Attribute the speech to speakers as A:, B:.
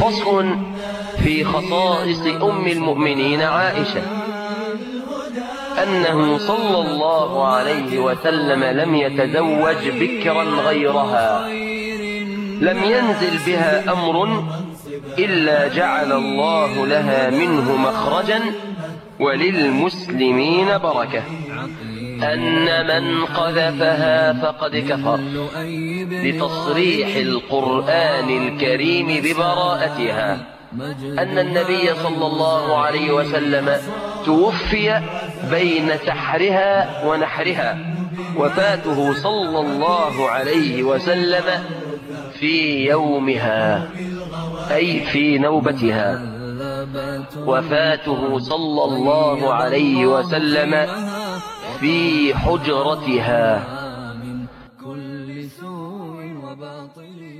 A: فصل في خصائص أم المؤمنين عائشة. أنه صلى الله عليه وسلم لم يتزوج بكرا غيرها. لم ينزل بها أمر إلا جعل الله لها منه مخرجا وللمسلمين بركة. أن من قذفها فقد كفر لتصريح القرآن الكريم ببراءتها. أن النبي صلى الله عليه وسلم توفي بين سحرها ونحرها. وفاته صلى الله عليه وسلم في يومها أي في نوبتها. وفاته صلى الله عليه وسلم في حجرتها. كل سوء وباطل